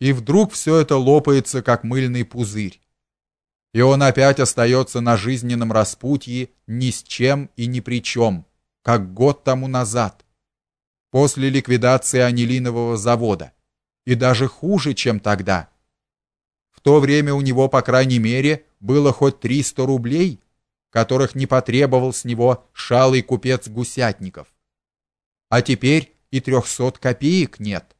И вдруг все это лопается, как мыльный пузырь. И он опять остается на жизненном распутье ни с чем и ни при чем, как год тому назад, после ликвидации анилинового завода, и даже хуже, чем тогда. В то время у него, по крайней мере, было хоть 300 рублей, которых не потребовал с него шалый купец Гусятников. А теперь и трехсот копеек нет.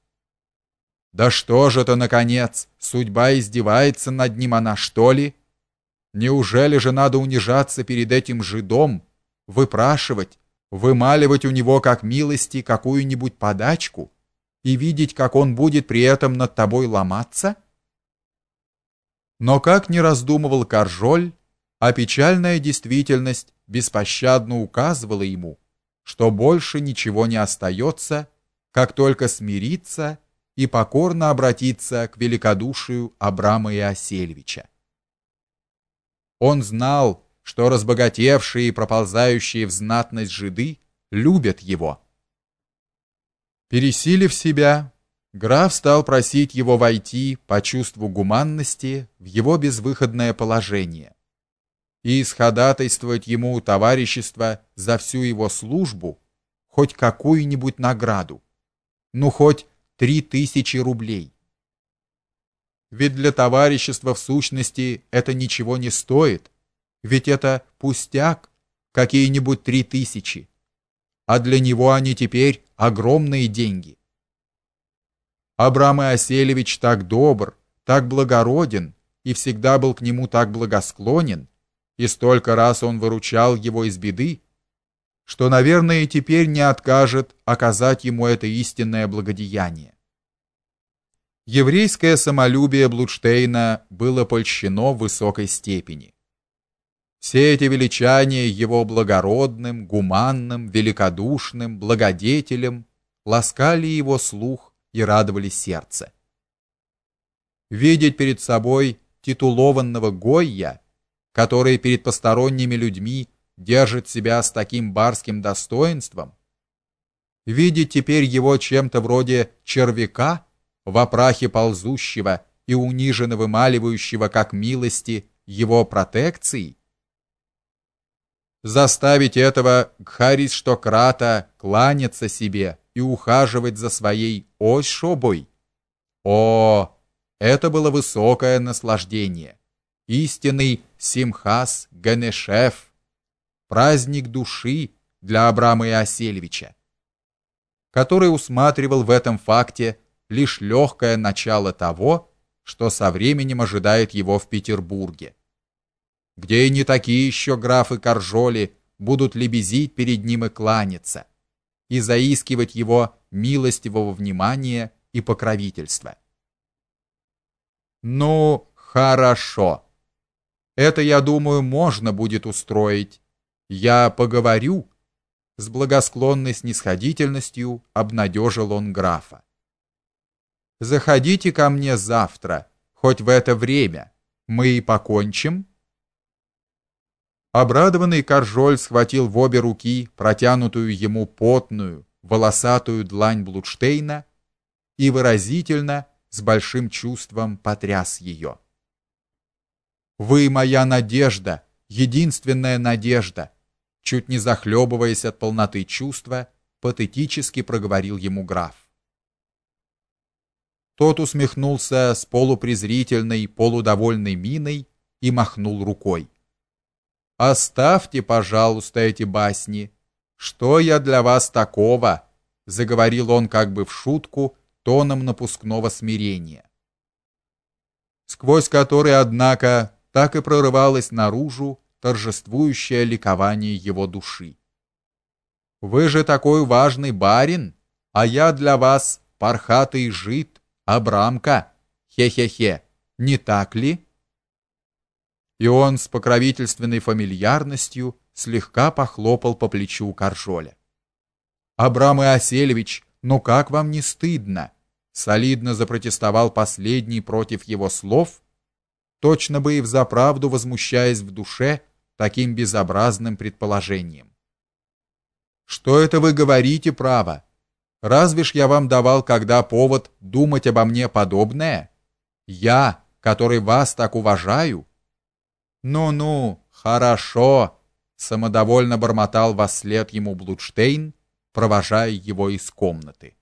Да что же это наконец, судьба издевается над ним она, что ли? Неужели же надо унижаться перед этим жидом, выпрашивать, вымаливать у него как милости какую-нибудь подачку и видеть, как он будет при этом над тобой ломаться? Но как не раздумывал Каржоль, а печальная действительность беспощадно указывала ему, что больше ничего не остается, как только смириться и покорно обратиться к великодушию Абрама Иосельевича. Он знал, что разбогатевшие и проползающие в знатность жиды любят его. Пересилив себя, граф стал просить его войти по чувству гуманности в его безвыходное положение и исходатайствовать ему товарищество за всю его службу, хоть какую-нибудь награду, ну хоть три тысячи рублей. Ведь для товарищества в сущности это ничего не стоит, ведь это пустяк, какие-нибудь три тысячи, а для него они теперь огромные деньги. Абрам Иоселевич так добр, так благороден и всегда был к нему так благосклонен, и столько раз он выручал его из беды, что, наверное, теперь не откажет оказать ему это истинное благодеяние. Еврейское самолюбие Блудштейна было польщено в высокой степени. Все эти величания его благородным, гуманным, великодушным, благодетелем ласкали его слух и радовали сердце. Видеть перед собой титулованного Гойя который перед посторонними людьми держит себя с таким барским достоинством, видеть теперь его чем-то вроде червяка в опрахе ползущего и униженно вымаливающего как милости его протекции, заставить этого Гхариштократа кланяться себе и ухаживать за своей ось-шобой. О, это было высокое наслаждение. Истинный Симхас Ганешев, праздник души для Абрама Иосельевича, который усматривал в этом факте лишь легкое начало того, что со временем ожидает его в Петербурге, где и не такие еще графы Коржоли будут лебезить перед ним и кланяться, и заискивать его милостивого внимания и покровительства. Ну, хорошо. Это, я думаю, можно будет устроить. Я поговорю с благосклонной снисходительностью обнадежил он графа. Заходите ко мне завтра, хоть в это время. Мы и покончим. Обрадованный Каржоль схватил в обе руки протянутую ему потную, волосатую длань Блудштейна и выразительно, с большим чувством потряс ее. Вы моя надежда, единственная надежда, чуть не захлебываясь от полноты чувства, патетически проговорил ему граф. Тот усмехнулся с полупрезрительной, полудовольной миной и махнул рукой. Оставьте, пожалуйста, эти басни. Что я для вас такого? заговорил он как бы в шутку, тоном напускного смирения. Сквозь который, однако, так и прорывалось наружу торжествующее ликование его души. Вы же такой важный барин, а я для вас пархатый жид, Абрамка. Хе-хе-хе. Не так ли? И он с покровительственной фамильярностью слегка похлопал по плечу Каржоля. Абрам Иоселевич, ну как вам не стыдно? солидно запротестовал последний против его слов точно бы и взаправду возмущаясь в душе таким безобразным предположением. Что это вы говорите, право? Разве ж я вам давал когда повод думать обо мне подобное? Я, который вас так уважаю? Ну-ну, хорошо, самодовольно бормотал во след ему Блудштейн, провожая его из комнаты.